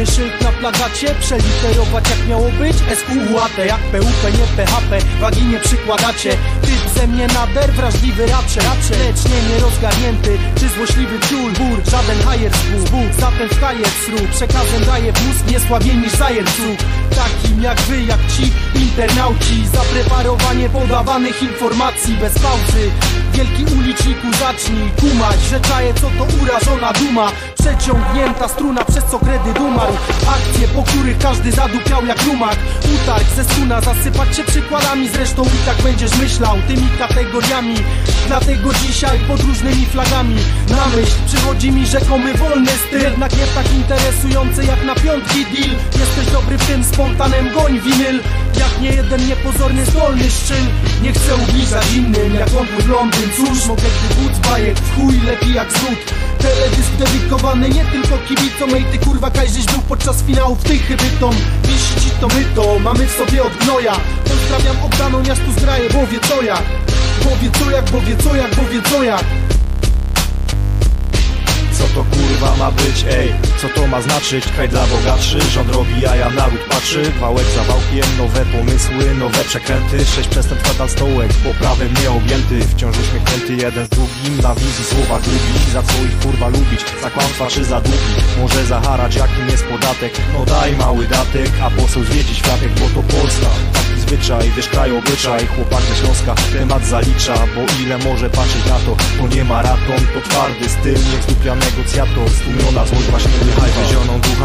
Ładny szyld na plagacie, przeliterować jak miało być? SQUAT, jak PUP, nie PHP, wagi nie przykładacie. Typ ze mnie nader, wrażliwy raczej, Lecz nie nierozgarnięty, czy złośliwy ciul Bur, żaden hajer z Bóg, zatem wstaje sru Przekazem daje w mózg, nie słabiej niż zajercu Takim jak wy, jak ci internauci. Zapreparowanie podawanych informacji bez pauzy. Wielki uliczniku zacznij kumać Że czaje co to urażona duma. Przeciągnięta struna przez co kredyt umarł. Akcje, po których każdy zadupiał jak rumak. Utarg ze struna, zasypać się przykładami. Zresztą i tak będziesz myślał tymi kategoriami. Dlatego dzisiaj pod różnymi flagami. Na myśl przychodzi mi rzekomy wolny styl. Jednak nie tak interesujący jak na piątki deal. Jesteś dobry w tym spontanem goń winyl. Jak nie jeden niepozorny zdolny szczyl Nie chcę ubliżać innym jak on Londyn Cóż mogę gdy wódz bajek. Chuj lepiej jak zród. Teledysk dedykowany nie tylko kibicom. Ej ty kurwa kajżyś był podczas finałów tych chybytom Wisi ci to myto, mamy w sobie od gnoja. Pozdrawiam oddaną miastu zgraję, bo wie co jak Bo wie co jak, bo wie co jak, bo wie co jak co to kurwa ma być, ej? Co to ma znaczyć? Kraj dla bogatszy Rząd robi jaja, naród patrzy. Wałek za wałkiem, nowe pomysły Nowe przekręty, sześć przestępstw nadal stołek Poprawem nieobjęty, wciąż uśmiechnięty Jeden z drugim na wizji słowa długi Za co ich kurwa lubić, za kłamstwa czy za długi? Może zaharać jakim jest podatek? No daj mały datek, a poseł zwiedzić światek? Bo to Polska, zwyczaj Wiesz kraj obyczaj, chłopak Śląska Temat zalicza, bo ile może patrzeć na to To nie maraton, to twardy styl Niech zdupiany negocjator Stłumiona złość właśnie wychaj Wyzioną co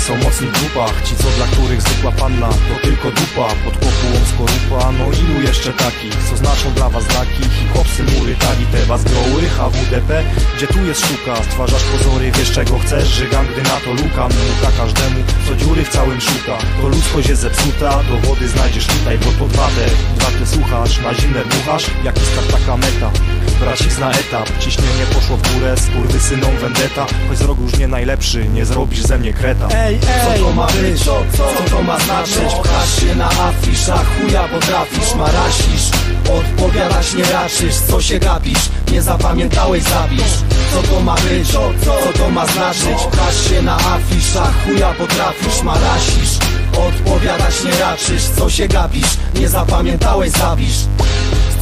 są mocni w grupach Ci co dla których zwykła panna to tylko dupa. Pod kopułą skorupa, no ilu jeszcze takich Co znaczą dla was znaki? Hip-hopsy, mury, tagi, te was groły HWDP, gdzie tu jest sztuka? Stwarzasz pozory, wiesz czego chcesz? Żygam gdy na to luka Minuta każdemu, co dziury w całym szuka. To ludzkość jest zepsuta, dowody znajdziesz tutaj Bo to dwa te, dwa ty słuchasz Na zimne dmuchasz, jaki start taka meta. Bracik na etap, ciśnienie poszło w górę synom vendetta. Choć z już nie najlepszy, nie zrobisz ze mnie kreta Ej, ej, co to ma być, co, co to ma znaczyć? Pchasz się na afiszach, chuja potrafisz, marasisz. Odpowiadać nie raczysz, co się gapisz? Nie zapamiętałeś, zapisz Co to ma być, co, co to ma znaczyć? Pchasz się na afiszach, chuja potrafisz, marasisz. Odpowiadać nie raczysz, co się gapisz? Nie zapamiętałeś, zapisz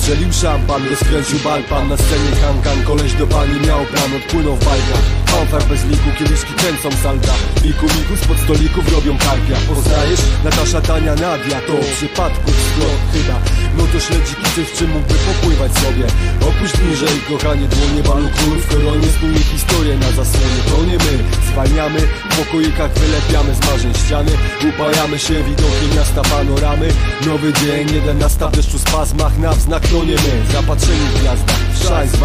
Strzelił szampan, rozkręcił balpan. Na scenie kankan, koleś do pani miał plan. Odpłynął w bajkach Fanfar bez liku, kieliszki kręcą salta. Biku miku spod stolików robią karpia. Poznajesz? Natasza Tania Nadia To przypadku splot chyba No to śledziki coś czym mógłby popływać sobie. Opuść niżej, kochanie dłonie balu król. W koronie snuje historię na zasłonie To nie my, zwalniamy W pokoikach wylepiamy z marzeń ściany. Upajamy się widokiem miasta panoramy. Nowy dzień, jeden nastaw deszczu spazmach Na wznak to nie my, zapatrzeni w gwiazdach W szajs,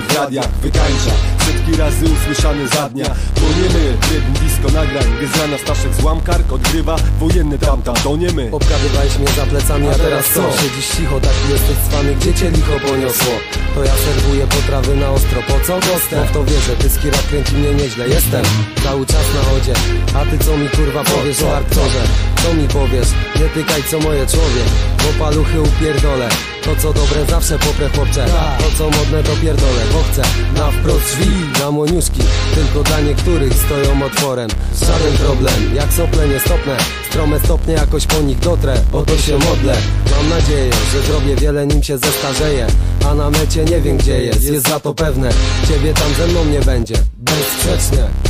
w radiach wykańcza. Setki razy usłyszany za dnia. To nie my, rytm blisko nagrań. Gdy Staszek złam kark odgrywa Wojenny tamtam, to nie my Poprawywałeś mnie za plecami, a teraz co? Siedzisz cicho, tak jesteś cwany, gdzie cię licho poniosło? To ja serwuję potrawy na ostro, po co dostęp? No w to wierzę, ty skira kręci mnie nieźle. Jestem cały czas na chodzie. A ty co mi kurwa powiesz o Arturze? Co mi powiesz? Nie tykaj co moje człowiek. Bo paluchy upierdolę to co dobre zawsze poprę chłopcze To co modne to pierdolę, bo chcę. Na wprost drzwi, na moniuszki Tylko dla niektórych stoją otworem. Żaden problem, jak sople nie stopnę Strome stopnie jakoś po nich dotrę O to się modlę. Mam nadzieję, że zrobię wiele nim się zestarzeję A na mecie nie wiem gdzie jest, jest za to pewne. Ciebie tam ze mną nie będzie, bezsprzecznie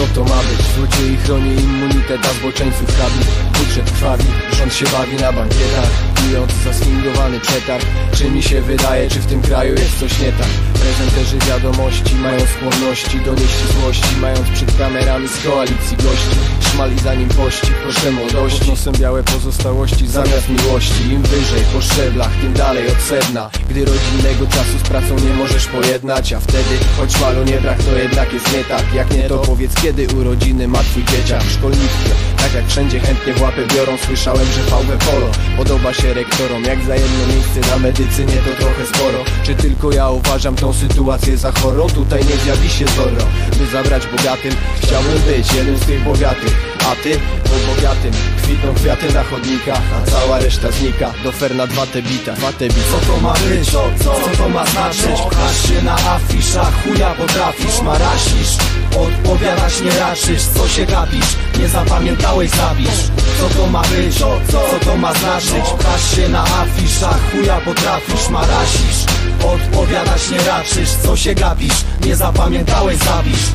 co to ma być? Ludzie i chroni immunitet, a zboczeńców habi Budżet krwawi, rząd się bawi na bankietach Pijąc zaswingowany przetarg. Czy mi się wydaje, czy w tym kraju jest coś nie tak? Prezenterzy wiadomości mają skłonności do nieścisłości Mając przed kamerami z koalicji gości. Szmali zanim pościg, proszę młodości. Pod nosem białe pozostałości zamiast miłości. Im wyżej po szczeblach, tym dalej od sedna. Gdy rodzinnego czasu z pracą nie możesz pojednać A wtedy, choć malu nie brak, to jednak jest nie tak. Jak nie to powiedz kiedy urodziny ma twój dzieciak w szkolnictwie? Tak jak wszędzie chętnie w biorą Słyszałem, że VW Polo. Podoba się rektorom Jak za jedno miejsce na medycynie to trochę sporo. Czy tylko ja uważam tą sytuację za chorą? Tutaj nie zjawi się Zorro. By zabrać bogatym Chciałbym być jednym z tych bogatych. A ty po bogatym kwitną kwiaty na chodnikach A cała reszta znika. Do ferna dwa te bita, dwa te bita Co to ma być? Co, co, co to ma znaczyć? Pchasz się na afiszach, chuja potrafisz, marasisz Odpowiadać nie raczysz, co się gapisz? Nie zapamiętałeś, zabisz Co to ma być, co, co, to ma znaczyć? Pchasz się na afiszach, chuja potrafisz, marasisz. Odpowiadać nie raczysz, co się gapisz? Nie zapamiętałeś, zabisz